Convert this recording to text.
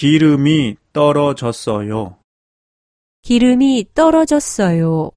기름이 떨어졌어요. 기름이 떨어졌어요.